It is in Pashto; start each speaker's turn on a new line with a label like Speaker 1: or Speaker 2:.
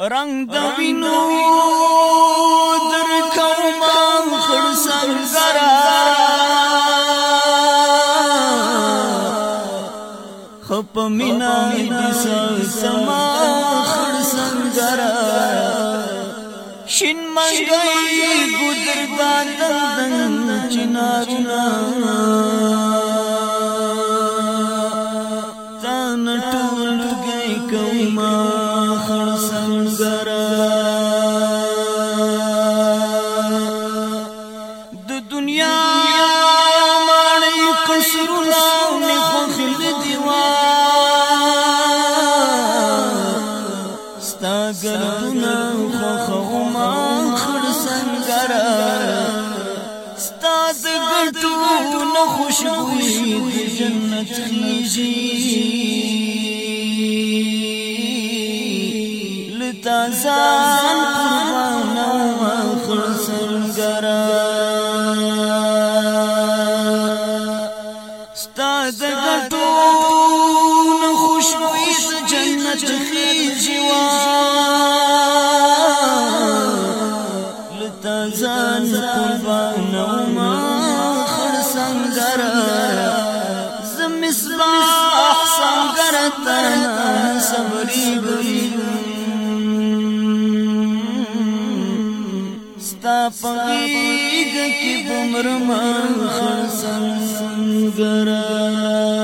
Speaker 1: رنگ د وینو در کوم خړ سنگرا خپ مینا د سما خړ سنگرا شین منګي ګذر باندن چنارنا ځان ټول گئی کوما خړ سره د دنیا ماړی قصرونه می خوخل دیوا ستا ګردونه خوخو ما خړ سنگر ستا د ګټو نه خوشبوې د جنت خيږي تزان قربان واخر سنگرا استاد غټون خوشبوئی جنت خیزی وا لتزان قربان واخر سنگرا زمصباح سنگرتا ستا پغیگ کی بمرمان خرسنگران